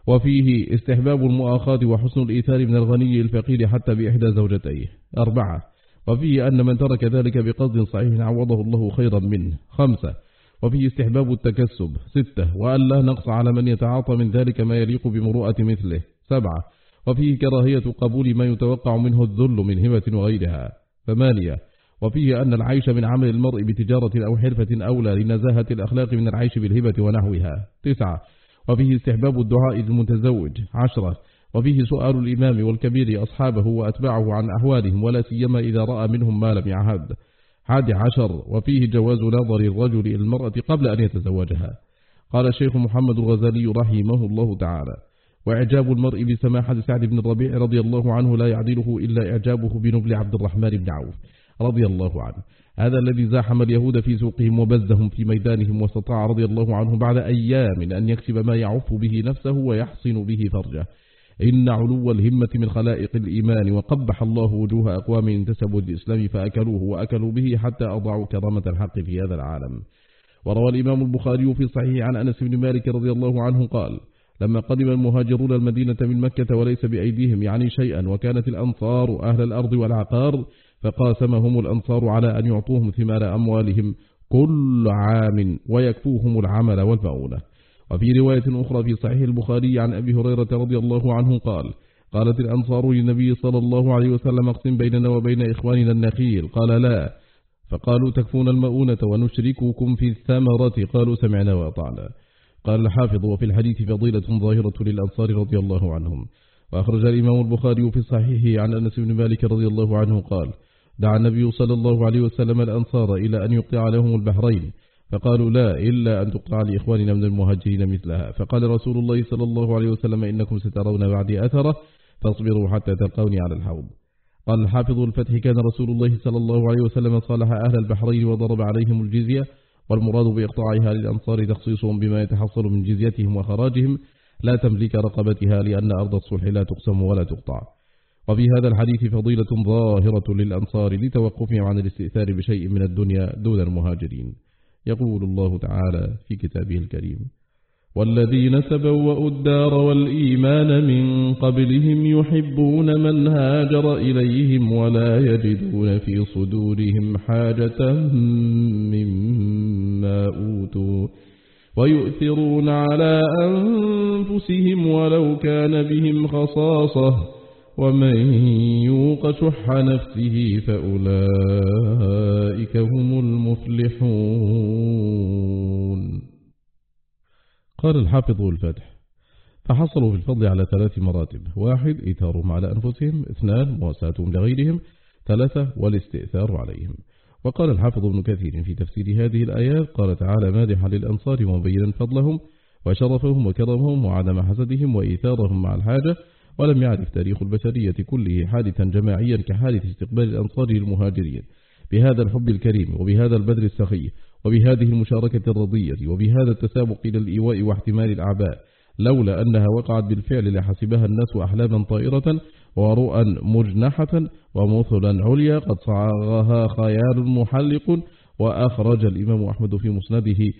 وفيه استحباب المؤاخاة وحسن الإيثار من الغني الفقير حتى بإحدى زوجتيه. أربعة وفيه أن من ترك ذلك بقصد صحيح عوضه الله خيرا منه. خمسة وفيه استحباب التكسب. ستة وأن لا نقص على من يتعاطى من ذلك ما يليق بمروءة مثله. سبعة وفيه كراهية قبول ما يتوقع منه الذل من هبة وغيرها. ثمانية وفيه أن العيش من عمل المرء بتجارة أو حرفة أولى لنزاهة الأخلاق من العيش بالهبة ونحوها. تسعة. وفيه استحباب الدعاء للمتزوج عشرة. وفيه سؤال الإمام والكبير أصحابه وأتباعه عن أحوالهم ولا سيما إذا رأى منهم ما لم يعهد. حادي عشر. وفيه جواز نظر الرجل إلى المرأة قبل أن يتزوجها. قال الشيخ محمد الغزالي رحمه الله تعالى. وإعجاب المرء بسماحة سعد بن الربيع رضي الله عنه لا يعدله إلا إعجابه بنبل عبد الرحمن بن عوف رضي الله عنه. هذا الذي زاحم اليهود في سوقهم وبزهم في ميدانهم واستطاع رضي الله عنه بعد أيام أن يكسب ما يعف به نفسه ويحصن به فرجه. إن علو الهمة من خلائق الإيمان وقبح الله وجوه أقوام انتسبوا للإسلام فأكلوه وأكلوا به حتى أضعوا كرامة الحق في هذا العالم. وروى الإمام البخاري في صحيح عن أنس بن مالك رضي الله عنه قال لما قدم المهاجرون المدينة من مكة وليس بأيديهم يعني شيئا وكانت الأنصار أهل الأرض والعقار فقاسمهم الأنصار على أن يعطوهم ثمار أموالهم كل عام ويكفوهم العمل والمؤونة. وفي رواية أخرى في صحيح البخاري عن أبي هريرة رضي الله عنه قال قالت الأنصار للنبي صلى الله عليه وسلم اقسم بيننا وبين إخواننا النخيل قال لا فقالوا تكفون المؤونة ونشرككم في الثمرة قالوا سمعنا وأطعنا قال الحافظ وفي الحديث فضيلة ظاهرة للأنصار رضي الله عنهم. وأخرج الإمام البخاري في صحيحه عن أنس بن مالك رضي الله عنه قال دعا النبي صلى الله عليه وسلم الأنصار إلى أن يقطع لهم البحرين فقالوا لا إلا أن تقطع لإخواننا من المهاجرين مثلها. فقال رسول الله صلى الله عليه وسلم إنكم سترون بعدي أثرة فاصبروا حتى تلقوني على الحوض. قال الحافظ الفتح كان رسول الله صلى الله عليه وسلم صالح أهل البحرين وضرب عليهم الجزية والمراد بإقطاعها للأنصار تخصيصهم بما يتحصل من جزيتهم وخراجهم لا تملك رقبتها لأن أرض الصلح لا تقسم ولا تقطع. وفي هذا الحديث فضيلة ظاهرة للأنصار لتوقفهم عن الاستئثار بشيء من الدنيا دون المهاجرين. يقول الله تعالى في كتابه الكريم والذين تبوأوا الدار والإيمان من قبلهم يحبون من هاجر إليهم ولا يجدون في صدورهم حاجة مما أوتوا ويؤثرون على أنفسهم ولو كان بهم خصاصة ومن يوق شح نفسه فأولئك هم المفلحون. قال الحافظ الفاتح فحصلوا في الفضل على ثلاث مراتب واحد إيثارهم على أنفسهم اثنان مواساتهم لغيرهم ثلاثة والاستئثار عليهم. وقال الحافظ ابن كثير في تفسير هذه الآيات قال تعالى مادحا للأنصار ومبينا فضلهم وشرفهم وكرمهم وعدم حسدهم وإيثارهم مع الحاجة ولم يعرف تاريخ البشرية كله حادثا جماعيا كحادث استقبال الأنصار للمهاجرين. بهذا الحب الكريم وبهذا البذل السخي وبهذه المشاركة الرضية وبهذا التسابق إلى الإيواء واحتمال الأعباء لولا أنها وقعت بالفعل لحسبها الناس أحلاما طائرة ورؤى مجنحة ومثلا عليا قد صعغها خيال محلق وأخرج الإمام أحمد في مسنده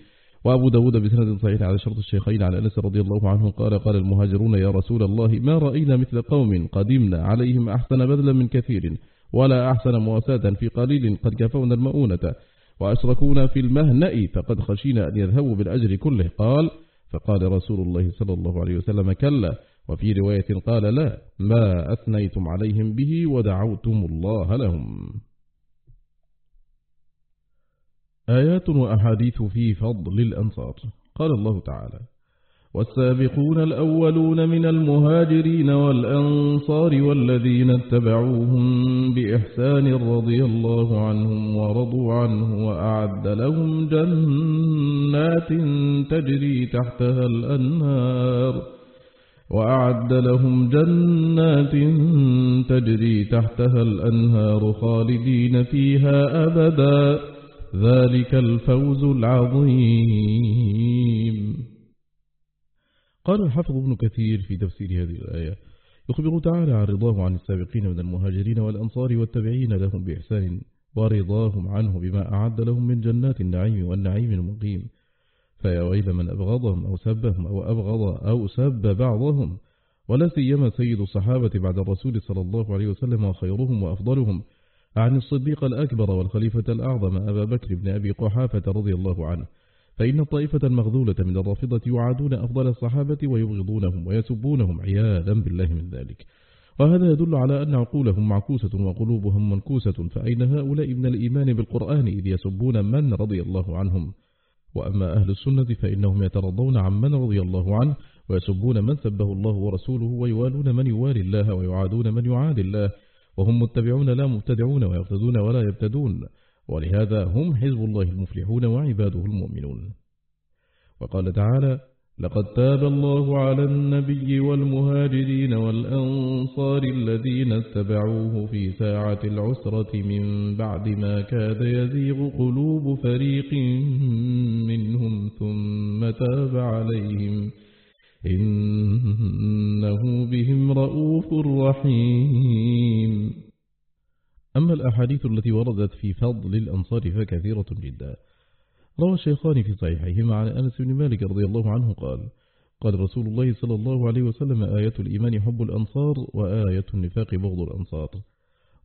وأبو داود بسند صحيح على شرط الشيخين على أنس رضي الله عنه قال قال المهاجرون يا رسول الله ما رأينا مثل قوم قدمنا عليهم أحسن بذلا من كثير ولا أحسن مواساة في قليل قد كفونا المؤونة وأشركونا في المهنأ فقد خشينا أن يذهبوا بالأجر كله قال فقال رسول الله صلى الله عليه وسلم كلا وفي رواية قال لا ما أثنيتم عليهم به ودعوتم الله لهم. آيات وأحاديث في فضل الأنصار. قال الله تعالى والسابقون الأولون من المهاجرين والأنصار والذين اتبعوهم بإحسان رضي الله عنهم ورضوا عنه وأعد لهم جنات تجري تحتها الأنهار. وأعد لهم جنات تجري تحتها الأنهار خالدين فيها أبدا. ذلك الفوز العظيم. قال الحافظ ابن كثير في تفسير هذه الآية يخبر تعالى عن رضاه عن السابقين من المهاجرين والأنصار والتبعين لهم بإحسان ورضاهم عنه بما أعد لهم من جنات النعيم والنعيم المقيم. فيا ويل من أبغضهم أو سبهم أو أبغض أو سب بعضهم. ولا سيما سيد الصحابة بعد الرسول صلى الله عليه وسلم وخيرهم وأفضلهم. عن الصديق الأكبر والخليفة الأعظم أبا بكر بن أبي قحافة رضي الله عنه. فإن الطائفة المغذولة من الرافضة يعادون أفضل الصحابة ويبغضونهم ويسبونهم عياذا بالله من ذلك. وهذا يدل على أن عقولهم معكوسة وقلوبهم منكوسة. فأين هؤلاء من الإيمان بالقرآن إذ يسبون من رضي الله عنهم؟ وأما أهل السنة فإنهم يترضون عن من رضي الله عنه ويسبون من سبه الله ورسوله ويوالون من يوالي الله ويعادون من يعادي الله وهم متبعون لا مبتدعون ويقتدون ولا يبتدون ولهذا هم حزب الله المفلحون وعباده المؤمنون. وقال تعالى لقد تاب الله على النبي والمهاجرين والأنصار الذين اتبعوه في ساعة العسرة من بعد ما كاد يزيغ قلوب فريق منهم ثم تاب عليهم. إنه بهم رؤوف رحيم. أما الأحاديث التي وردت في فضل الأنصار فكثيرة جدا. روى الشيخان في صحيحهما عن أنس بن مالك رضي الله عنه قال قال رسول الله صلى الله عليه وسلم آية الإيمان حب الأنصار وآية النفاق بغض الأنصار.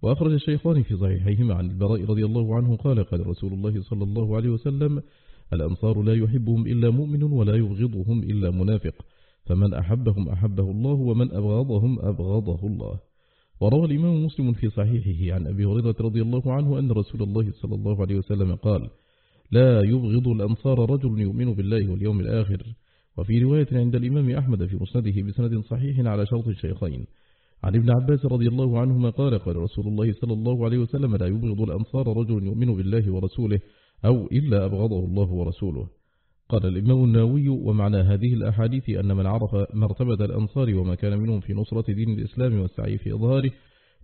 وأخرج الشيخان في صحيحهما عن البراء رضي الله عنه قال قال رسول الله صلى الله عليه وسلم الأنصار لا يحبهم إلا مؤمن ولا يبغضهم إلا منافق فمن أحبهم أحبه الله ومن أبغضهم أبغضه الله. وروى الإمام مسلم في صحيحه عن أبي هريرة رضي الله عنه أن رسول الله صلى الله عليه وسلم قال لا يبغض الأنصار رجل يؤمن بالله واليوم الآخر. وفي رواية عند الإمام أحمد في مسنده بسند صحيح على شرط الشيخين. عن ابن عباس رضي الله عنهما قال قال رسول الله صلى الله عليه وسلم لا يبغض الأنصار رجل يؤمن بالله ورسوله أو إلا أبغضه الله ورسوله. قال الإمام الناوي ومعنى هذه الأحاديث أن من عرف مرتبة الأنصار وما كان منهم في نصرة دين الإسلام والسعي في إظهاره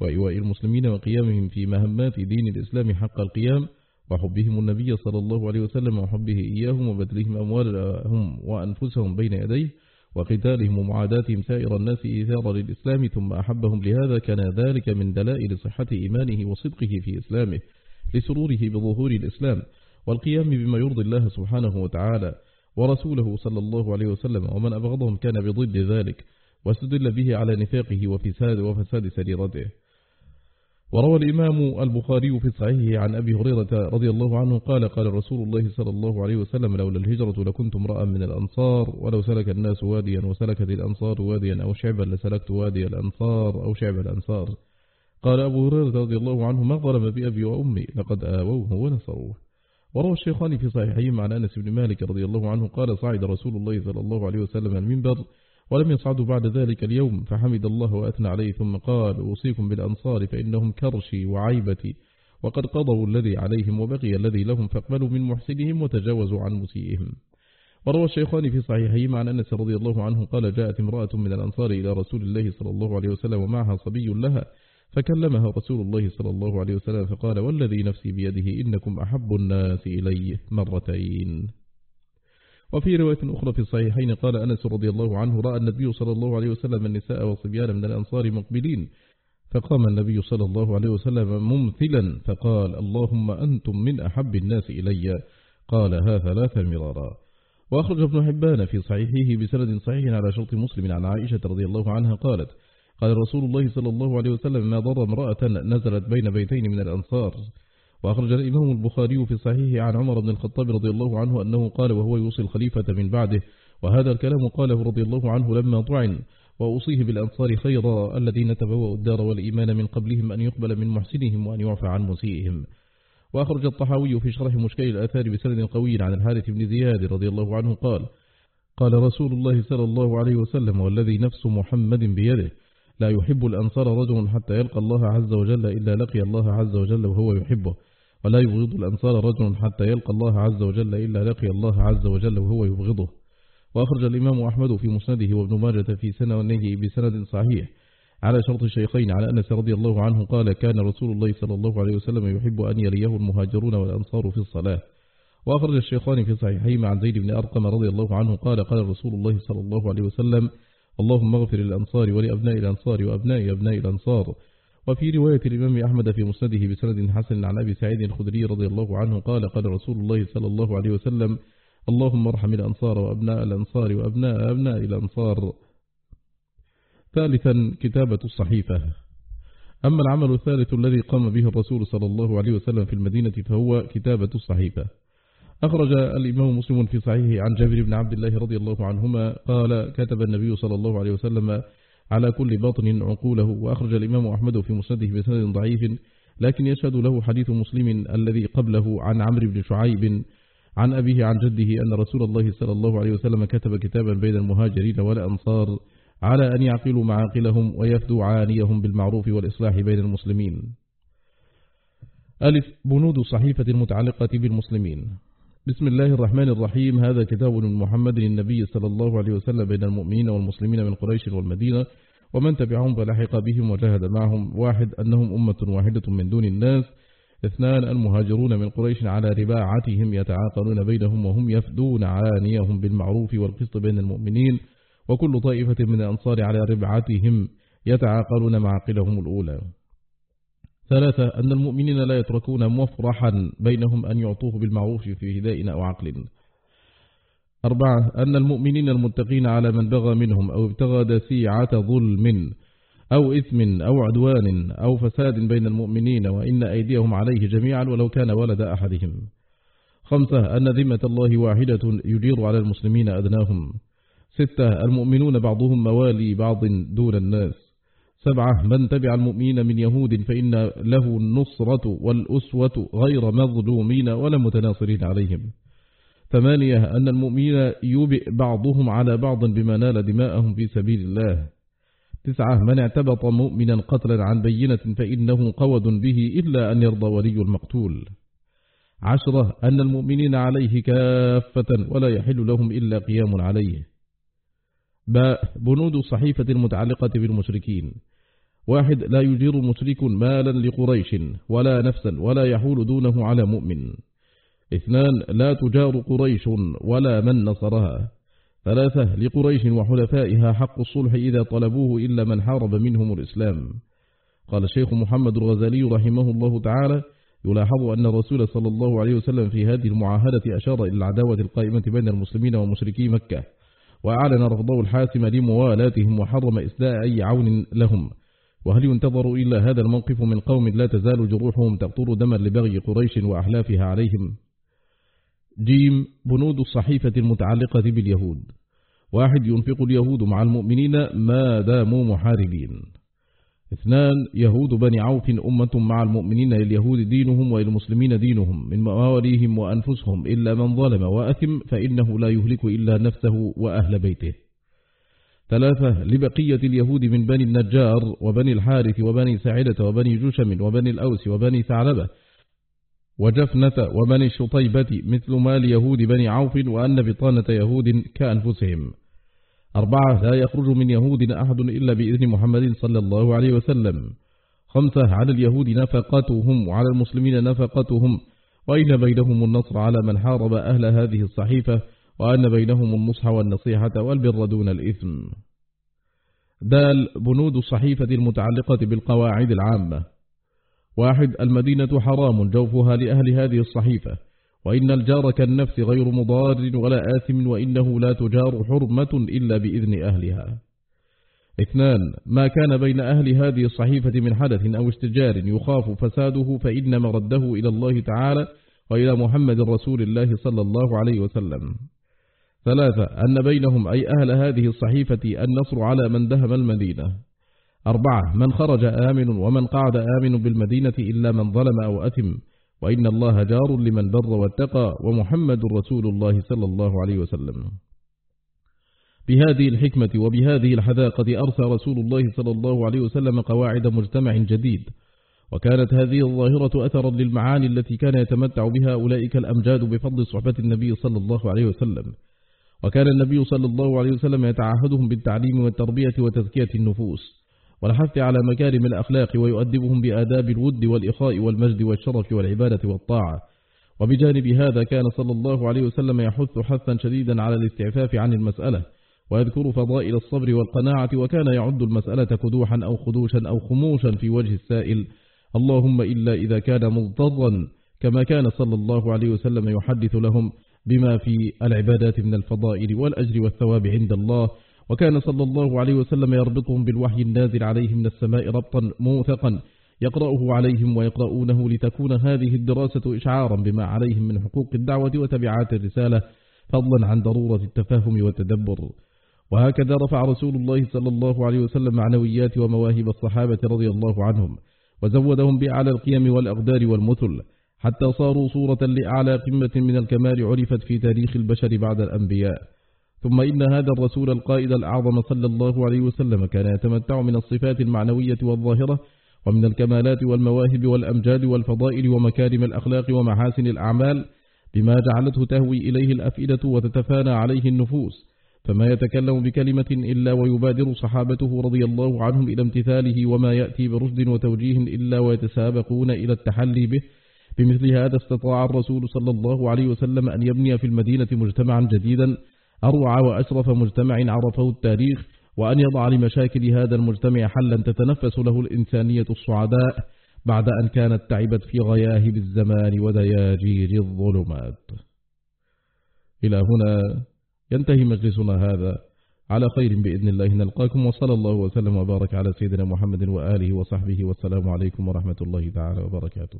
وإيواء المسلمين وقيامهم في مهمات دين الإسلام حق القيام وحبهم النبي صلى الله عليه وسلم وحبه إياهم وبذلهم أموالهم وأنفسهم بين يديه وقتالهم ومعاداتهم سائر الناس إيثارا للإسلام ثم أحبهم لهذا كان ذلك من دلائل صحة إيمانه وصدقه في إسلامه لسروره بظهور الإسلام والقيام بما يرضي الله سبحانه وتعالى ورسوله صلى الله عليه وسلم ومن أبغضهم كان بضد ذلك واستدل به على نفاقه وفساد وفساد سريرته. وروى الإمام البخاري في صحيحه عن أبي هريرة رضي الله عنه قال قال رسول الله صلى الله عليه وسلم لولا الهجرة لكنت امرأ من الأنصار ولو سلك الناس واديا وسلكت الأنصار واديا أو شعبا لسلكت وادي الأنصار أو شعب الأنصار. قال أبو هريرة رضي الله عنه ما ظلم بأبي وأمي لقد آووه ونصروه. وروى الشيخان في صحيحهما عن أنس بن مالك رضي الله عنه قال صعد رسول الله صلى الله عليه وسلم المنبر ولم يصعدوا بعد ذلك اليوم فحمد الله وأثنى عليه ثم قال أوصيكم بالأنصار فإنهم كرشي وعيبتي. وقد قضوا الذي عليهم وبقي الذي لهم فاقبلوا من محسنهم وتجاوزوا عن مسيئهم. وروى الشيخان في صحيحهما عن أنس رضي الله عنه قال جاءت امرأة من الأنصار إلى رسول الله صلى الله عليه وسلم ومعها صبي لها فكلمها رسول الله صلى الله عليه وسلم فقال والذي نفسي بيده إنكم أحب الناس إليه مرتين. وفي رواية أخرى في الصحيحين قال أنس رضي الله عنه رأى النبي صلى الله عليه وسلم النساء والصبيان من الأنصار مقبلين فقام النبي صلى الله عليه وسلم ممثلا فقال اللهم أنتم من أحب الناس إلي. قالها ثلاث مرارا. وأخرج ابن حبان في صحيحه بسند صحيح على شرط مسلم عن عائشة رضي الله عنها قالت قال رسول الله صلى الله عليه وسلم ما ضر امرأة نزلت بين بيتين من الأنصار. وأخرج الإمام البخاري في صحيحه عن عمر بن الخطاب رضي الله عنه أنه قال وهو يوصي الخليفة من بعده وهذا الكلام قاله رضي الله عنه لما طعن وأوصيه بالأنصار خيرا الذين تبوأوا الدار والإيمان من قبلهم أن يقبل من محسنهم وأن يعفى عن مسيئهم. وأخرج الطحاوي في شرح مشكل الآثار بسند قوي عن الحارث بن زياد رضي الله عنه قال قال رسول الله صلى الله عليه وسلم والذي نفس محمد بيده لا يحب الأنصار رجل حتى يلقى الله عز وجل إلا لقي الله عز وجل وهو يحبه ولا يبغض الأنصار رجل حتى يلقى الله عز وجل إلا لقي الله عز وجل وهو يبغضه. وأخرج الإمام أحمد في مسنده وابن ماجة في سنده بسند صحيح. على شرط الشيخين على أنس رضي الله عنه قال كان رسول الله صلى الله عليه وسلم يحب أن يليه المهاجرون والأنصار في الصلاة. وأخرج الشيخان في صحيحهما عن زيد بن أرقم رضي الله عنه قال قال رسول الله صلى الله عليه وسلم اللهم اغفر للأنصار ولأبناء الأنصار وأبناء أبناء الأنصار. وفي رواية الإمام أحمد في مسنده بسند حسن عن أبي سعيد الخدري رضي الله عنه قال قال رسول الله صلى الله عليه وسلم اللهم ارحم الأنصار وأبناء الأنصار وأبناء أبناء الأنصار. ثالثا كتابة الصحيفة. أما العمل الثالث الذي قام به الرسول صلى الله عليه وسلم في المدينة فهو كتابة الصحيفة. أخرج الإمام مسلم في صحيحه عن جابر بن عبد الله رضي الله عنهما قال كتب النبي صلى الله عليه وسلم على كل باطن عقوله وأخرج الإمام أحمد في مسنده بسند ضعيف لكن يشهد له حديث مسلم الذي قبله عن عمرو بن شعيب عن أبيه عن جده أن رسول الله صلى الله عليه وسلم كتب كتابا بين المهاجرين والأنصار على أن يعقلوا معاقلهم ويفدوا عانيهم بالمعروف والإصلاح بين المسلمين. ألف بنود صحيفة المتعلقة بالمسلمين. بسم الله الرحمن الرحيم. هذا كتاب من محمد النبي صلى الله عليه وسلم بين المؤمنين والمسلمين من قريش والمدينة. ومن تبعهم فلحق بهم وجاهد معهم. واحد أنهم أمة واحدة من دون الناس. اثنان المهاجرون من قريش على رباعتهم يتعاقلون بينهم وهم يفدون عانيهم بالمعروف والقسط بين المؤمنين. وكل طائفة من الأنصار على ربعتهم يتعاقلون معقلهم الأولى. ثلاثة أن المؤمنين لا يتركون مفرحا بينهم أن يعطوه بالمعروف في هداء أو عقل. أربعة أن المؤمنين المتقين على من بغى منهم أو ابتغى دسيعة ظلم أو إثم أو عدوان أو فساد بين المؤمنين وإن أيديهم عليه جميعا ولو كان ولد أحدهم. خمسة أن ذمة الله واحدة يجير على المسلمين أدناهم. ستة المؤمنون بعضهم موالي بعض دون الناس. سبعة من تبع المؤمنين من يهود فإن له النصرة والأسوة غير مظلومين ولا متناصرين عليهم. ثمانية أن المؤمنين يوبئ بعضهم على بعض بما نال دماءهم في سبيل الله. تسعة من اعتبط مؤمنا قتلا عن بينة فإنه قود به إلا أن يرضى ولي المقتول. عشرة أن المؤمنين عليه كافة ولا يحل لهم إلا قيام عليه. باء بنود الصحيفة المتعلقة بالمشركين. واحد لا يجير مشرك مالا لقريش ولا نفسا ولا يحول دونه على مؤمن. اثنان لا تجار قريش ولا من نصرها. ثلاثة لقريش وحلفائها حق الصلح إذا طلبوه إلا من حارب منهم الإسلام. قال الشيخ محمد الغزالي رحمه الله تعالى يلاحظ أن الرسول صلى الله عليه وسلم في هذه المعاهدة أشار إلى العداوة القائمة بين المسلمين ومشركي مكة وأعلن رفضه الحاسم لموالاتهم وحرم إسداء أي عون لهم. وهل ينتظر إلا هذا الموقف من قوم لا تزال جروحهم تقطر دما لبغي قريش وأحلافها عليهم؟ جيم بنود الصحيفة المتعلقة باليهود. واحد ينفق اليهود مع المؤمنين ما داموا محاربين. اثنان يهود بني عوف أمة مع المؤمنين لليهود دينهم وللمسلمين دينهم من مواليهم وأنفسهم إلا من ظلم وأثم فإنه لا يهلك إلا نفسه وأهل بيته. ثلاثة لبقية اليهود من بني النجار وبني الحارث وبني سعدة وبني جشم وبني الأوس وبني ثعلبة وجفنة وبني الشطيبة مثل ما ليهود بني عوف وأن بطانة يهود كأنفسهم. أربعة لا يخرج من يهود أحد إلا بإذن محمد صلى الله عليه وسلم. خمسة على اليهود نفقتهم وعلى المسلمين نفقتهم. وإن بينهم النصر على من حارب أهل هذه الصحيفة وأن بينهم النصح والنصيحة والبر دون الإثم. دال بنود الصحيفة المتعلقة بالقواعد العامة. واحد المدينة حرام جوفها لأهل هذه الصحيفة. وإن الجار كالنفس غير مضار ولا آثم وإنه لا تجار حرمة إلا بإذن أهلها. اثنان ما كان بين أهل هذه الصحيفة من حدث أو استجار يخاف فساده فإن مرده إلى الله تعالى وإلى محمد رسول الله صلى الله عليه وسلم. ثلاثة أن بينهم أي أهل هذه الصحيفة النصر على من دهم المدينة. أربعة من خرج آمن ومن قعد آمن بالمدينة إلا من ظلم أو أثم وإن الله جار لمن بر واتقى ومحمد رسول الله صلى الله عليه وسلم. بهذه الحكمة وبهذه الحذاقة أرسى رسول الله صلى الله عليه وسلم قواعد مجتمع جديد وكانت هذه الظاهرة أثرا للمعاني التي كان يتمتع بها أولئك الأمجاد بفضل صحبة النبي صلى الله عليه وسلم. وكان النبي صلى الله عليه وسلم يتعهدهم بالتعليم والتربية وتزكية النفوس. والحث على مكارم الأخلاق ويؤدبهم بآداب الود والإخاء والمجد والشرف والعبادة والطاعة. وبجانب هذا كان صلى الله عليه وسلم يحث حثا شديدا على الاستعفاف عن المسألة ويذكر فضائل الصبر والقناعة وكان يعد المسألة كدوحا أو خدوشا أو خموشا في وجه السائل اللهم إلا إذا كان مضطرا كما كان صلى الله عليه وسلم يحدث لهم بما في العبادات من الفضائل والأجر والثواب عند الله. وكان صلى الله عليه وسلم يربطهم بالوحي النازل عليه من السماء ربطا موثقا يقرأه عليهم ويقرؤونه لتكون هذه الدراسة إشعارا بما عليهم من حقوق الدعوة وتبعات الرسالة فضلا عن ضرورة التفاهم والتدبر. وهكذا رفع رسول الله صلى الله عليه وسلم معنويات ومواهب الصحابة رضي الله عنهم وزودهم بأعلى القيم والأقدار والمثل حتى صاروا صورة لأعلى قمة من الكمال عرفت في تاريخ البشر بعد الأنبياء. ثم إن هذا الرسول القائد الأعظم صلى الله عليه وسلم كان يتمتع من الصفات المعنوية والظاهرة ومن الكمالات والمواهب والأمجاد والفضائل ومكارم الأخلاق ومحاسن الأعمال بما جعلته تهوي إليه الأفئدة وتتفانى عليه النفوس. فما يتكلم بكلمة إلا ويبادر صحابته رضي الله عنهم إلى امتثاله وما يأتي برشد وتوجيه إلا ويتسابقون إلى التحلي به. بمثل هذا استطاع الرسول صلى الله عليه وسلم أن يبني في المدينة مجتمعا جديدا أروع وأشرف مجتمع عرفه التاريخ وأن يضع لمشاكل هذا المجتمع حلا تتنفس له الإنسانية الصعداء بعد أن كانت تعبت في غياهب الزمان ودياجير الظلمات. إلى هنا ينتهي مجلسنا هذا. على خير بإذن الله نلقاكم وصلى الله وسلم وبارك على سيدنا محمد وآله وصحبه والسلام عليكم ورحمة الله تعالى وبركاته.